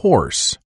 horse.